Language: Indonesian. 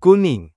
kuning.